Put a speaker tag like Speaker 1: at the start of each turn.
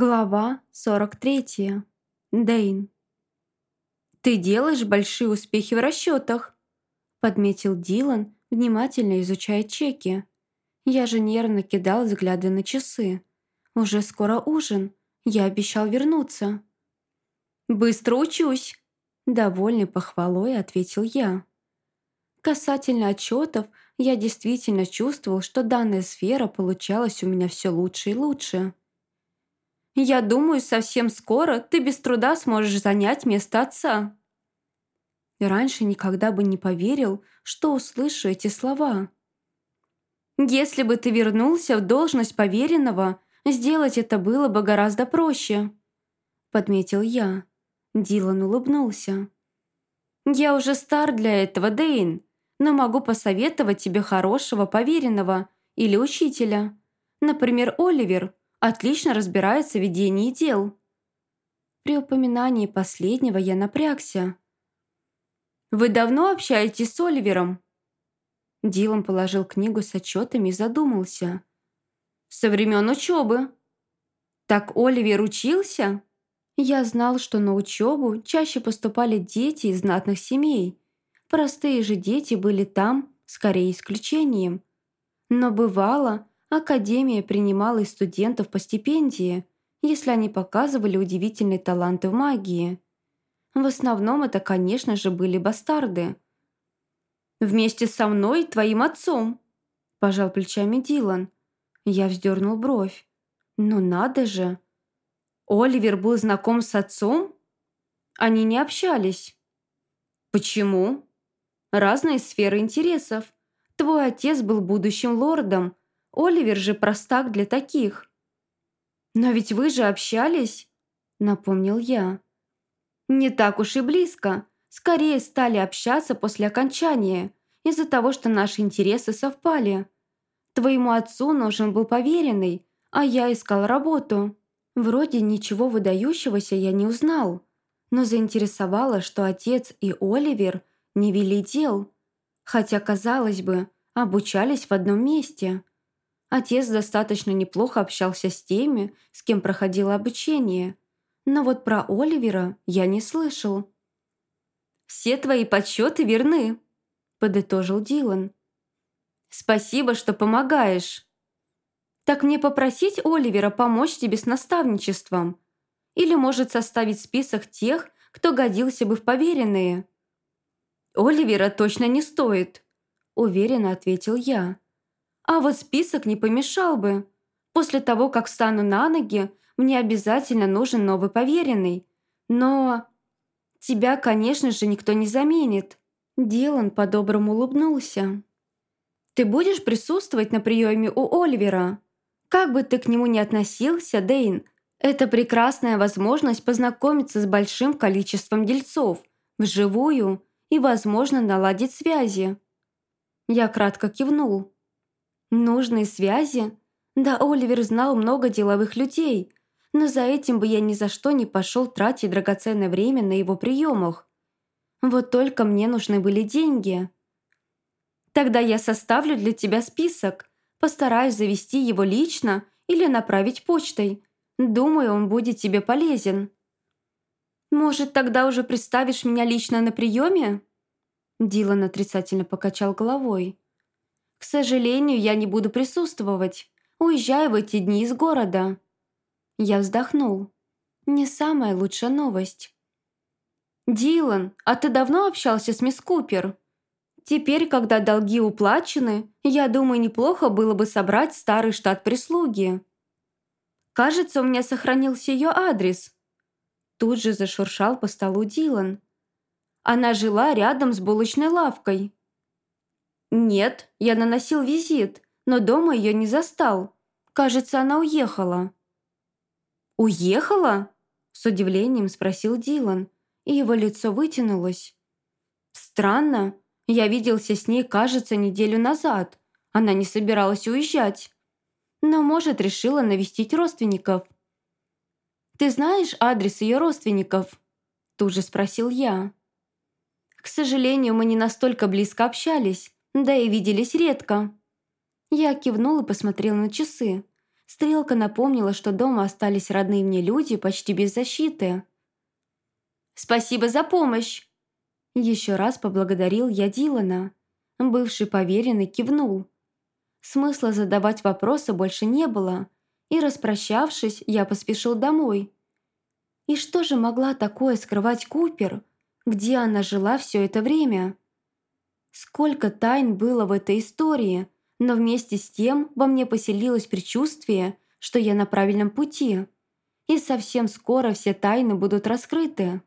Speaker 1: Глава 43. Дейн. «Ты делаешь большие успехи в расчетах», — подметил Дилан, внимательно изучая чеки. Я же нервно кидал взгляды на часы. Уже скоро ужин. Я обещал вернуться. «Быстро учусь», — довольный похвалой ответил я. Касательно отчетов, я действительно чувствовал, что данная сфера получалась у меня все лучше и лучше. Я думаю, совсем скоро ты без труда сможешь занять место отца». Раньше никогда бы не поверил, что услышу эти слова. «Если бы ты вернулся в должность поверенного, сделать это было бы гораздо проще», — подметил я. Дилан улыбнулся. «Я уже стар для этого, Дейн, но могу посоветовать тебе хорошего поверенного или учителя. Например, Оливер отлично разбирается в ведении дел. При упоминании последнего я напрягся. «Вы давно общаетесь с Оливером?» Дилан положил книгу с отчетами и задумался. «Со времен учебы». «Так Оливер учился?» Я знал, что на учебу чаще поступали дети из знатных семей. Простые же дети были там, скорее исключением. Но бывало, Академия принимала и студентов по стипендии, если они показывали удивительные таланты в магии. В основном это, конечно же, были бастарды. «Вместе со мной, твоим отцом», – пожал плечами Дилан. Я вздернул бровь. «Ну надо же!» Оливер был знаком с отцом? Они не общались. Почему? Разные сферы интересов. Твой отец был будущим лордом, Оливер же простак для таких». «Но ведь вы же общались?» – напомнил я. «Не так уж и близко. Скорее стали общаться после окончания, из-за того, что наши интересы совпали. Твоему отцу нужен был поверенный, а я искал работу. Вроде ничего выдающегося я не узнал, но заинтересовало, что отец и Оливер не вели дел, хотя, казалось бы, обучались в одном месте. Отец достаточно неплохо общался с теми, с кем проходило обучение. Но вот про Оливера я не слышал. «Все твои подсчеты верны», – подытожил Дилан. «Спасибо, что помогаешь». «Так мне попросить Оливера помочь тебе с наставничеством? Или может составить список тех, кто годился бы в поверенные?» «Оливера точно не стоит», – уверенно ответил я. А вот список не помешал бы. После того, как встану на ноги, мне обязательно нужен новый поверенный. Но тебя, конечно же, никто не заменит». Дилан по-доброму улыбнулся. «Ты будешь присутствовать на приеме у Оливера? Как бы ты к нему ни относился, Дейн, это прекрасная возможность познакомиться с большим количеством дельцов, вживую и, возможно, наладить связи». Я кратко кивнул. Нужные связи? Да, Оливер знал много деловых людей, но за этим бы я ни за что не пошел тратить драгоценное время на его приемах. Вот только мне нужны были деньги. Тогда я составлю для тебя список, постараюсь завести его лично или направить почтой. Думаю, он будет тебе полезен. Может, тогда уже представишь меня лично на приеме? Дилан отрицательно покачал головой. К сожалению, я не буду присутствовать. Уезжаю в эти дни из города». Я вздохнул. Не самая лучшая новость. «Дилан, а ты давно общался с мисс Купер?» «Теперь, когда долги уплачены, я думаю, неплохо было бы собрать старый штат прислуги». «Кажется, у меня сохранился ее адрес». Тут же зашуршал по столу Дилан. Она жила рядом с булочной лавкой. «Нет, я наносил визит, но дома ее не застал. Кажется, она уехала». «Уехала?» – с удивлением спросил Дилан, и его лицо вытянулось. «Странно. Я виделся с ней, кажется, неделю назад. Она не собиралась уезжать. Но, может, решила навестить родственников». «Ты знаешь адрес ее родственников?» Тут же спросил я. «К сожалению, мы не настолько близко общались да и виделись редко. Я кивнул и посмотрел на часы. Стрелка напомнила, что дома остались родные мне люди почти без защиты. «Спасибо за помощь!» Еще раз поблагодарил я Дилана. Бывший поверенный кивнул. Смысла задавать вопросы больше не было, и, распрощавшись, я поспешил домой. И что же могла такое скрывать Купер? Где она жила все это время? Сколько тайн было в этой истории, но вместе с тем во мне поселилось предчувствие, что я на правильном пути. И совсем скоро все тайны будут раскрыты.